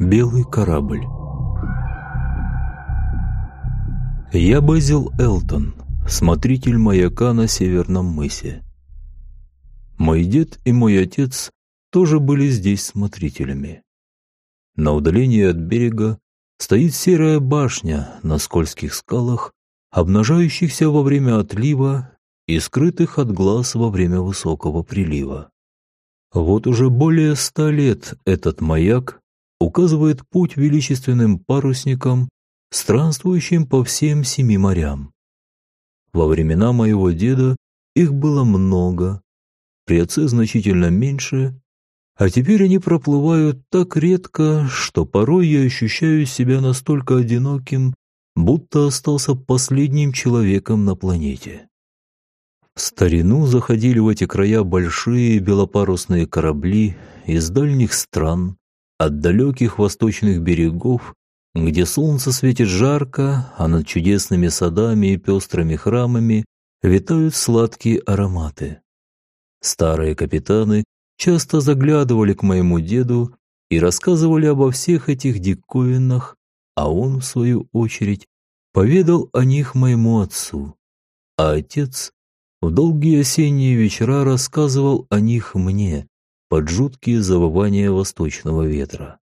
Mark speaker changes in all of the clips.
Speaker 1: Белый корабль Я Безил Элтон, смотритель маяка на Северном мысе. Мой дед и мой отец тоже были здесь смотрителями. На удалении от берега стоит серая башня на скользких скалах, обнажающихся во время отлива и скрытых от глаз во время высокого прилива. Вот уже более ста лет этот маяк указывает путь величественным парусникам, странствующим по всем семи морям. Во времена моего деда их было много, при отце значительно меньше, а теперь они проплывают так редко, что порой я ощущаю себя настолько одиноким, будто остался последним человеком на планете. В старину заходили в эти края большие белопарусные корабли из дальних стран, от далеких восточных берегов, где солнце светит жарко, а над чудесными садами и пестрыми храмами витают сладкие ароматы. Старые капитаны часто заглядывали к моему деду и рассказывали обо всех этих диковинах, а он, в свою очередь, поведал о них моему отцу. А отец в долгие осенние вечера рассказывал о них мне, под жуткие завывания восточного ветра.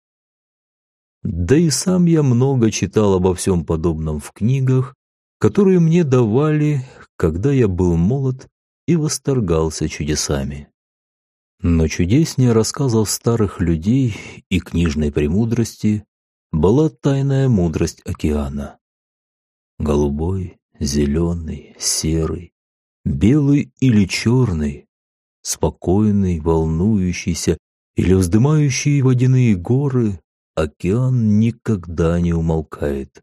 Speaker 1: Да и сам я много читал обо всем подобном в книгах, которые мне давали, когда я был молод и восторгался чудесами. Но чудеснее рассказов старых людей и книжной премудрости была тайная мудрость океана. Голубой, зеленый, серый, белый или черный, спокойный, волнующийся или вздымающий водяные горы, океан никогда не умолкает.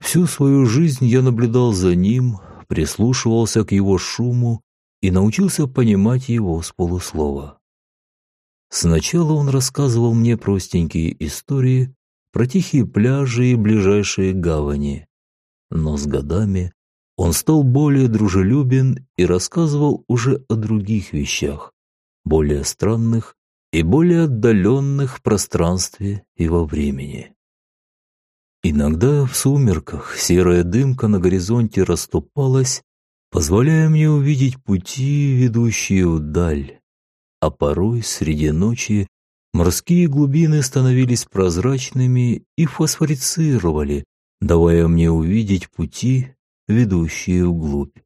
Speaker 1: Всю свою жизнь я наблюдал за ним, прислушивался к его шуму и научился понимать его с полуслова. Сначала он рассказывал мне простенькие истории про тихие пляжи и ближайшие гавани, но с годами он стал более дружелюбен и рассказывал уже о других вещах, более странных и более отдаленных в пространстве и во времени. Иногда в сумерках серая дымка на горизонте расступалась, позволяя мне увидеть пути, ведущие вдаль, а порой среди ночи морские глубины становились прозрачными и фосфорицировали, давая мне увидеть пути, ведущие вглубь.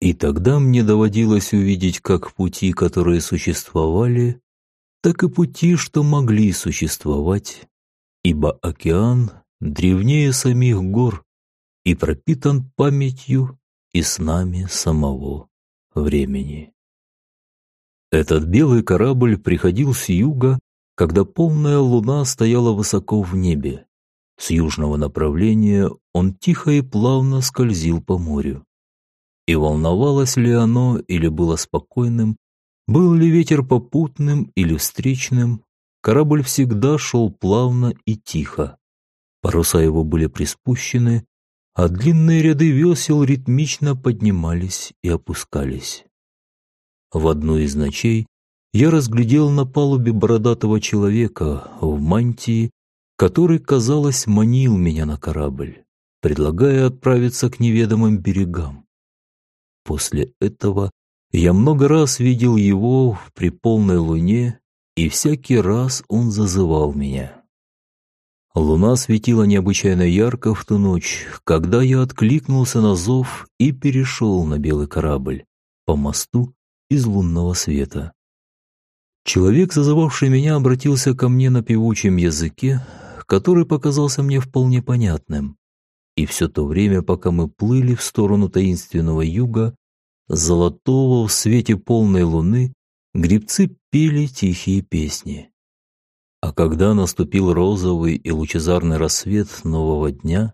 Speaker 1: И тогда мне доводилось увидеть как пути, которые существовали, так и пути, что могли существовать, ибо океан древнее самих гор и пропитан памятью и снами самого времени. Этот белый корабль приходил с юга, когда полная луна стояла высоко в небе, с южного направления он тихо и плавно скользил по морю. И волновалось ли оно или было спокойным, был ли ветер попутным или встречным, корабль всегда шел плавно и тихо. Паруса его были приспущены, а длинные ряды весел ритмично поднимались и опускались. В одну из ночей я разглядел на палубе бородатого человека в мантии который, казалось, манил меня на корабль, предлагая отправиться к неведомым берегам. После этого я много раз видел его при полной луне, и всякий раз он зазывал меня. Луна светила необычайно ярко в ту ночь, когда я откликнулся на зов и перешел на белый корабль по мосту из лунного света. Человек, зазывавший меня, обратился ко мне на певучем языке, который показался мне вполне понятным. И все то время, пока мы плыли в сторону таинственного юга, золотого в свете полной луны, грибцы пели тихие песни. А когда наступил розовый и лучезарный рассвет нового дня,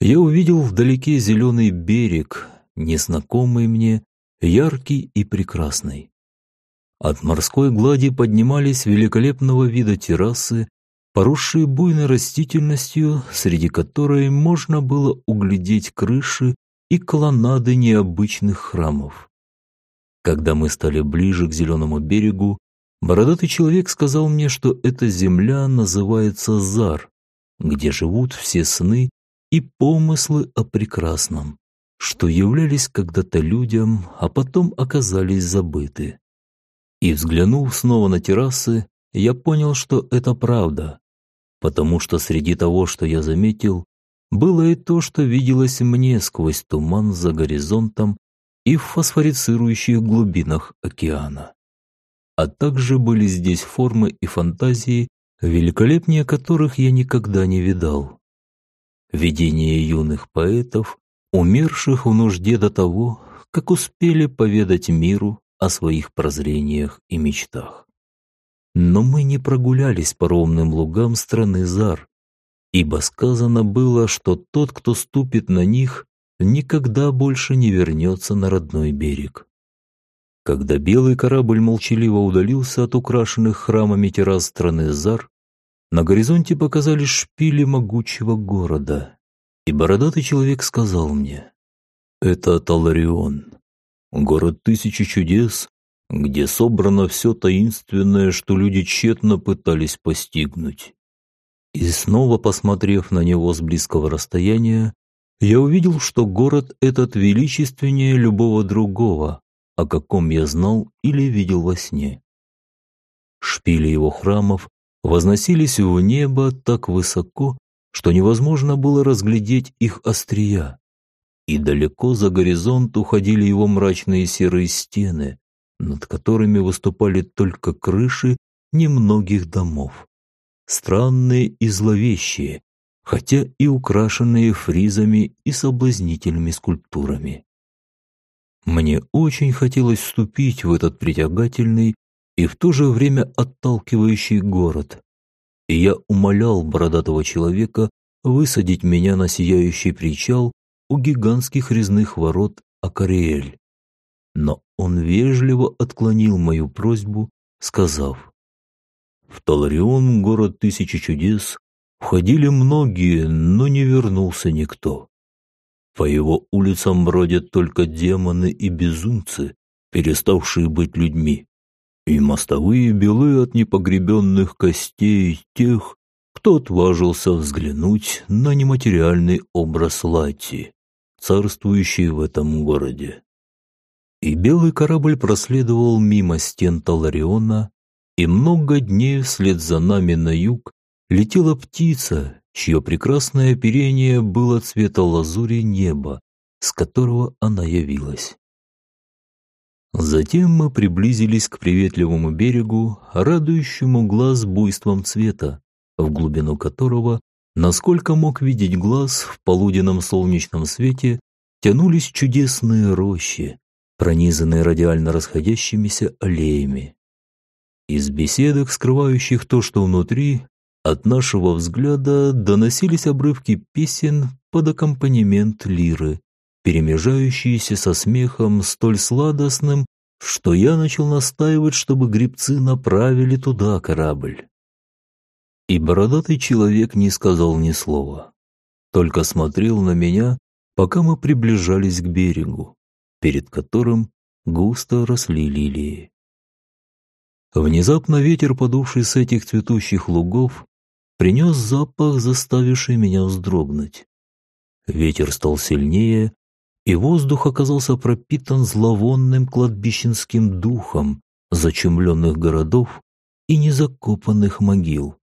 Speaker 1: я увидел вдалеке зеленый берег, незнакомый мне, яркий и прекрасный. От морской глади поднимались великолепного вида террасы поросшие буйной растительностью, среди которой можно было углядеть крыши и колоннады необычных храмов. Когда мы стали ближе к зеленому берегу, бородатый человек сказал мне, что эта земля называется Зар, где живут все сны и помыслы о прекрасном, что являлись когда-то людям, а потом оказались забыты. И взглянув снова на террасы, я понял, что это правда, потому что среди того, что я заметил, было и то, что виделось мне сквозь туман за горизонтом и в фосфорицирующих глубинах океана. А также были здесь формы и фантазии, великолепнее которых я никогда не видал. Видения юных поэтов, умерших в нужде до того, как успели поведать миру о своих прозрениях и мечтах. Но мы не прогулялись по ровным лугам страны Зар, ибо сказано было, что тот, кто ступит на них, никогда больше не вернется на родной берег. Когда белый корабль молчаливо удалился от украшенных храмами террас страны Зар, на горизонте показались шпили могучего города, и бородатый человек сказал мне, «Это Таларион, город тысячи чудес, где собрано все таинственное, что люди тщетно пытались постигнуть. И снова посмотрев на него с близкого расстояния, я увидел, что город этот величественнее любого другого, о каком я знал или видел во сне. Шпили его храмов возносились в небо так высоко, что невозможно было разглядеть их острия, и далеко за горизонт уходили его мрачные серые стены, над которыми выступали только крыши немногих домов странные и зловещие, хотя и украшенные фризами и соблазнительными скульптурами. Мне очень хотелось вступить в этот притягательный и в то же время отталкивающий город, и я умолял бородатого человека высадить меня на сияющий причал у гигантских резных ворот Акариэль. Но он вежливо отклонил мою просьбу, сказав, в Таларион, город тысячи чудес, входили многие, но не вернулся никто. По его улицам бродят только демоны и безумцы, переставшие быть людьми, и мостовые белые от непогребенных костей тех, кто отважился взглянуть на нематериальный образ Лати, царствующий в этом городе. И белый корабль проследовал мимо стен Талариона и много дней вслед за нами на юг летела птица, чье прекрасное оперение было цвета лазури неба, с которого она явилась. Затем мы приблизились к приветливому берегу, радующему глаз буйством цвета, в глубину которого, насколько мог видеть глаз в полуденном солнечном свете, тянулись чудесные рощи, пронизанные радиально расходящимися аллеями. Из беседок, скрывающих то, что внутри, от нашего взгляда доносились обрывки песен под аккомпанемент лиры, перемежающиеся со смехом столь сладостным, что я начал настаивать, чтобы грибцы направили туда корабль. И бородатый человек не сказал ни слова, только смотрел на меня, пока мы приближались к берегу, перед которым густо росли лилии. Внезапно ветер, подувший с этих цветущих лугов, принес запах, заставивший меня вздрогнуть. Ветер стал сильнее, и воздух оказался пропитан зловонным кладбищенским духом зачумленных городов и незакопанных могил.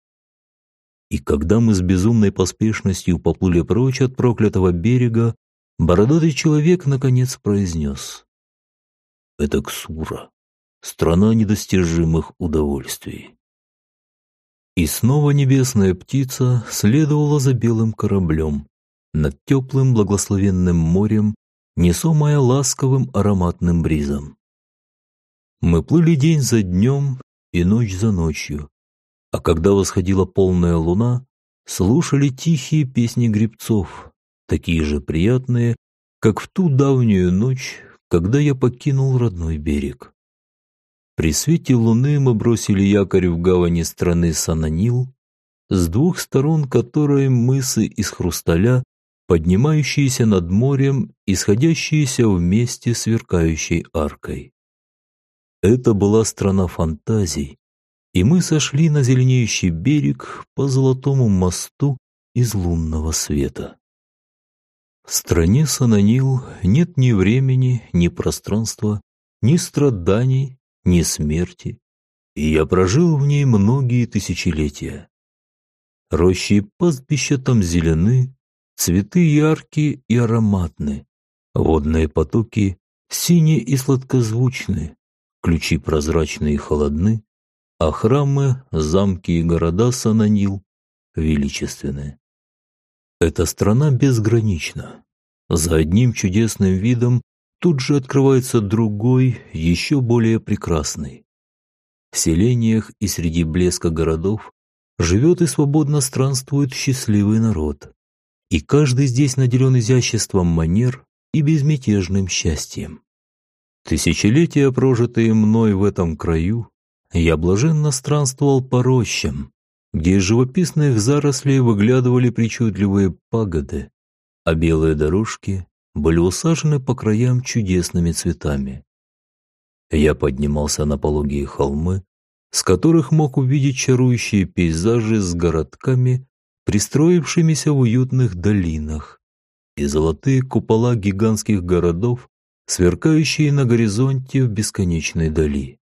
Speaker 1: И когда мы с безумной поспешностью поплыли прочь от проклятого берега, бородатый человек наконец произнес «Это Ксура» страна недостижимых удовольствий. И снова небесная птица следовала за белым кораблем над теплым благословенным морем, несомая ласковым ароматным бризом. Мы плыли день за днем и ночь за ночью, а когда восходила полная луна, слушали тихие песни грибцов, такие же приятные, как в ту давнюю ночь, когда я покинул родной берег. При свете луны мы бросили якорь в гавани страны Сананил, с двух сторон которой мысы из хрусталя, поднимающиеся над морем и сходящиеся вместе сверкающей аркой. Это была страна фантазий, и мы сошли на зеленеющий берег по золотому мосту из лунного света. В стране Сананил нет ни времени, ни пространства, ни страданий, ни смерти, и я прожил в ней многие тысячелетия. Рощи и пастбища там зелены, цветы яркие и ароматны, водные потоки синие и сладкозвучны, ключи прозрачные и холодны, а храмы, замки и города Сананил величественны. Эта страна безгранична. За одним чудесным видом тут же открывается другой, еще более прекрасный. В селениях и среди блеска городов живет и свободно странствует счастливый народ. И каждый здесь наделен изяществом манер и безмятежным счастьем. Тысячелетия, прожитые мной в этом краю, я блаженно странствовал по рощам, где из живописных зарослей выглядывали причудливые пагоды, а белые дорожки были усажены по краям чудесными цветами. Я поднимался на пологие холмы, с которых мог увидеть чарующие пейзажи с городками, пристроившимися в уютных долинах, и золотые купола гигантских городов, сверкающие на горизонте в бесконечной дали.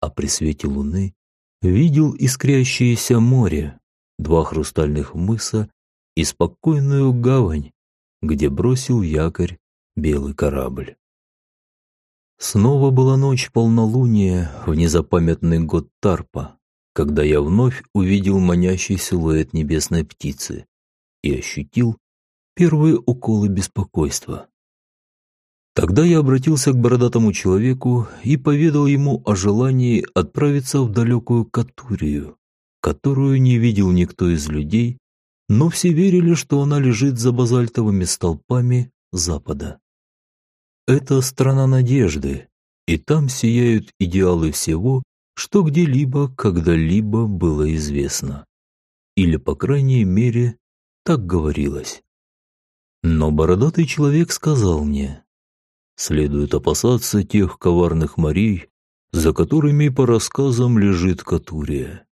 Speaker 1: А при свете луны видел искрящееся море, два хрустальных мыса и спокойную гавань, где бросил якорь белый корабль. Снова была ночь полнолуния в незапамятный год Тарпа, когда я вновь увидел манящий силуэт небесной птицы и ощутил первые уколы беспокойства. Тогда я обратился к бородатому человеку и поведал ему о желании отправиться в далекую Катурию, которую не видел никто из людей, но все верили, что она лежит за базальтовыми столпами запада. Это страна надежды, и там сияют идеалы всего, что где-либо, когда-либо было известно. Или, по крайней мере, так говорилось. Но бородатый человек сказал мне, Следует опасаться тех коварных морей, за которыми по рассказам лежит Катурия.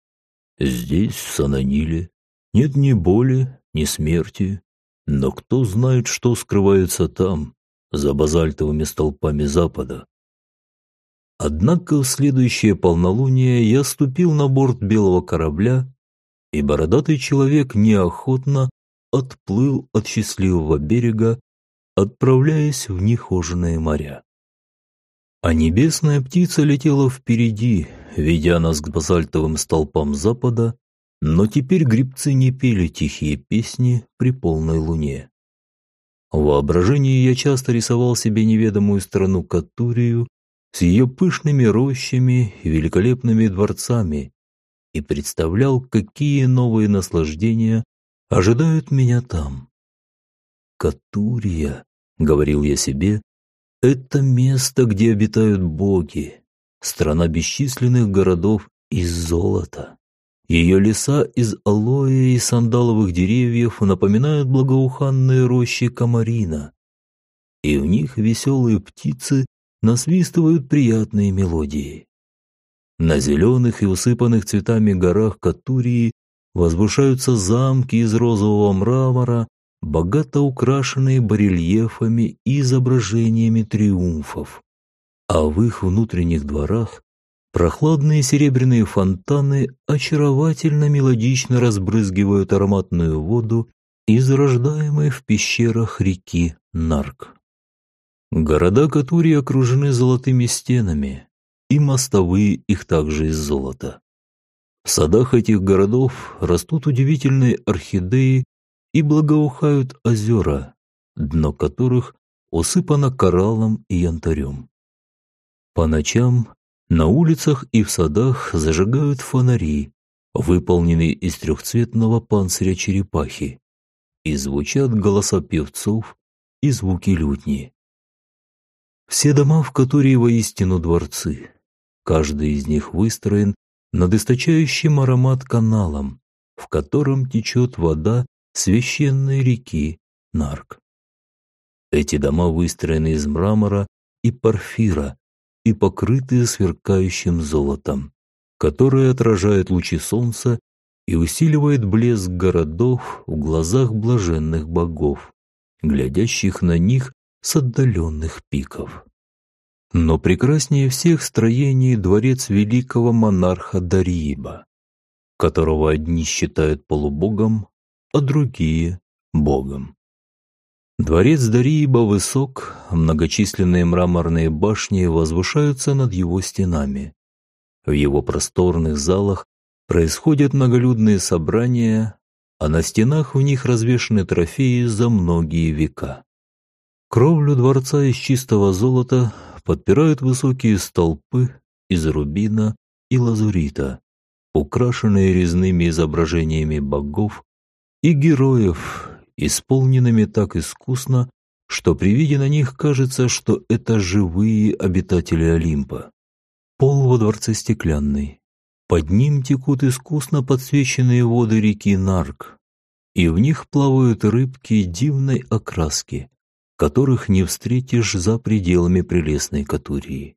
Speaker 1: Здесь, в Сананиле, нет ни боли, ни смерти, но кто знает, что скрывается там, за базальтовыми столпами Запада. Однако в следующее полнолуние я ступил на борт белого корабля, и бородатый человек неохотно отплыл от счастливого берега отправляясь в нехоженные моря. А небесная птица летела впереди, ведя нас к базальтовым столпам запада, но теперь грибцы не пели тихие песни при полной луне. В воображении я часто рисовал себе неведомую страну Катурию с ее пышными рощами и великолепными дворцами и представлял, какие новые наслаждения ожидают меня там. Катурия, говорил я себе, это место, где обитают боги, страна бесчисленных городов из золота. Ее леса из алоэ и сандаловых деревьев напоминают благоуханные рощи Камарина, и в них веселые птицы насвистывают приятные мелодии. На зеленых и усыпанных цветами горах Катурии возвышаются замки из розового мрамора богато украшенные барельефами и изображениями триумфов, а в их внутренних дворах прохладные серебряные фонтаны очаровательно мелодично разбрызгивают ароматную воду из рождаемой в пещерах реки Нарк. Города Катури окружены золотыми стенами, и мостовые их также из золота. В садах этих городов растут удивительные орхидеи и благоухают озера, дно которых усыпано кораллом и янтарем. По ночам на улицах и в садах зажигают фонари, выполненные из трехцветного панциря черепахи, и звучат голоса певцов и звуки лютни. Все дома в которые воистину дворцы, каждый из них выстроен над источающим аромат каналом, в котором течет вода священной реки Нарк. Эти дома выстроены из мрамора и порфира и покрытые сверкающим золотом, которое отражает лучи солнца и усиливает блеск городов в глазах блаженных богов, глядящих на них с отдаленных пиков. Но прекраснее всех строений дворец великого монарха Дарииба, которого одни считают полубогом, а другие – богом. Дворец Дарииба высок, многочисленные мраморные башни возвышаются над его стенами. В его просторных залах происходят многолюдные собрания, а на стенах в них развешаны трофеи за многие века. Кровлю дворца из чистого золота подпирают высокие столпы из рубина и лазурита, украшенные резными изображениями богов и героев, исполненными так искусно, что при виде на них кажется, что это живые обитатели Олимпа. Пол во дворце стеклянный. Под ним текут искусно подсвеченные воды реки Нарк, и в них плавают рыбки дивной окраски, которых не встретишь за пределами прелестной Катурии.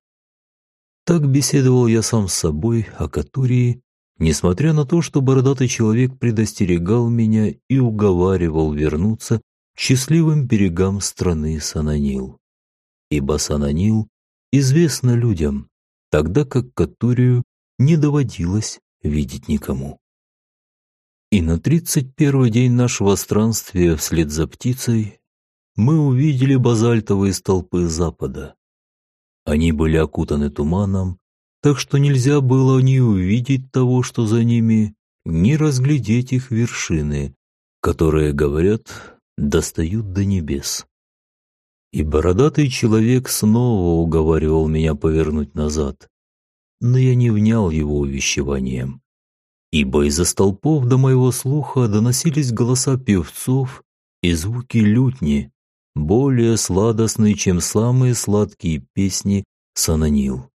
Speaker 1: Так беседовал я сам с собой о Катурии, несмотря на то, что бородатый человек предостерегал меня и уговаривал вернуться к счастливым берегам страны Сананил. Ибо Сананил известно людям, тогда как Катурию не доводилось видеть никому. И на тридцать первый день нашего странствия вслед за птицей мы увидели базальтовые столпы запада. Они были окутаны туманом, так что нельзя было ни увидеть того, что за ними, ни разглядеть их вершины, которые, говорят, достают до небес. И бородатый человек снова уговаривал меня повернуть назад, но я не внял его увещеванием, ибо из-за столпов до моего слуха доносились голоса певцов и звуки лютни, более сладостный, чем самые сладкие песни Сананил,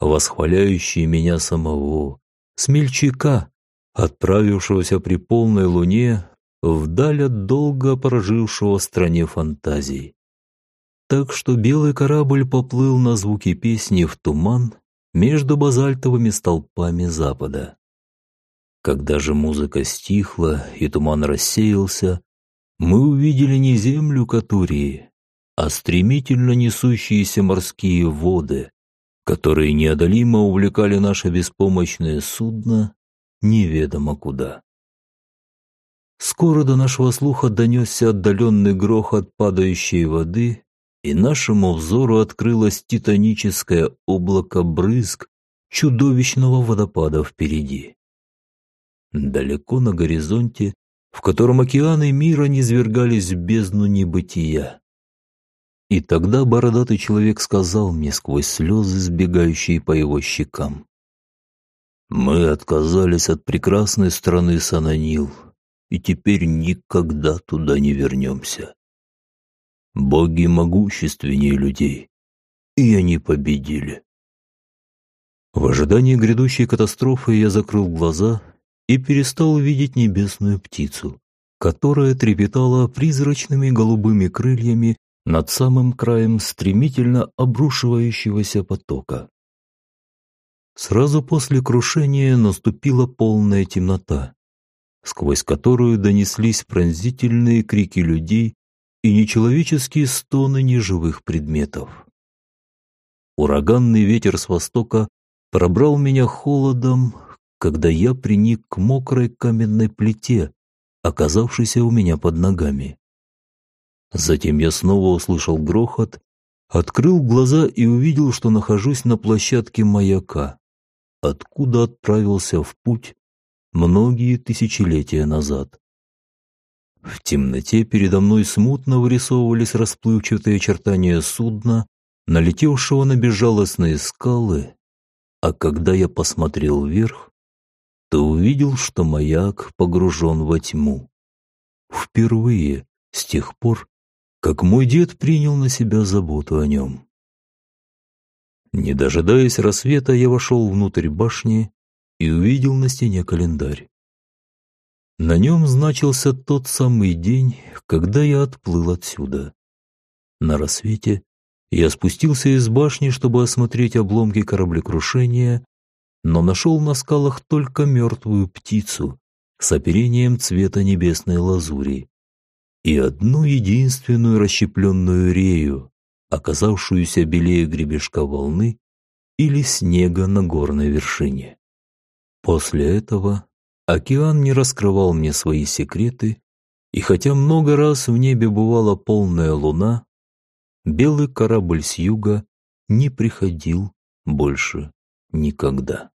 Speaker 1: восхваляющие меня самого, смельчака, отправившегося при полной луне вдаль от долго прожившего в стране фантазий. Так что белый корабль поплыл на звуки песни в туман между базальтовыми столпами запада. Когда же музыка стихла и туман рассеялся, мы увидели не землю Катурии, а стремительно несущиеся морские воды, которые неодолимо увлекали наше беспомощное судно неведомо куда. Скоро до нашего слуха донесся отдаленный грохот падающей воды, и нашему взору открылось титаническое облако брызг чудовищного водопада впереди. Далеко на горизонте в котором океаны мира низвергались в бездну небытия. И тогда бородатый человек сказал мне сквозь слезы, сбегающие по его щекам. «Мы отказались от прекрасной страны Сананил, и теперь никогда туда не вернемся. Боги могущественнее людей, и они победили». В ожидании грядущей катастрофы я закрыл глаза и перестал видеть небесную птицу, которая трепетала призрачными голубыми крыльями над самым краем стремительно обрушивающегося потока. Сразу после крушения наступила полная темнота, сквозь которую донеслись пронзительные крики людей и нечеловеческие стоны неживых предметов. Ураганный ветер с востока пробрал меня холодом, когда я приник к мокрой каменной плите, оказавшейся у меня под ногами. Затем я снова услышал грохот, открыл глаза и увидел, что нахожусь на площадке маяка, откуда отправился в путь многие тысячелетия назад. В темноте передо мной смутно вырисовывались расплывчатые очертания судна, налетевшего на безжалостные скалы, а когда я посмотрел вверх, то увидел, что маяк погружен во тьму. Впервые с тех пор, как мой дед принял на себя заботу о нем. Не дожидаясь рассвета, я вошел внутрь башни и увидел на стене календарь. На нем значился тот самый день, когда я отплыл отсюда. На рассвете Я спустился из башни, чтобы осмотреть обломки кораблекрушения, но нашел на скалах только мертвую птицу с оперением цвета небесной лазури и одну единственную расщепленную рею, оказавшуюся белее гребешка волны или снега на горной вершине. После этого океан не раскрывал мне свои секреты, и хотя много раз в небе бывала полная луна, белый корабль с юга не приходил больше никогда.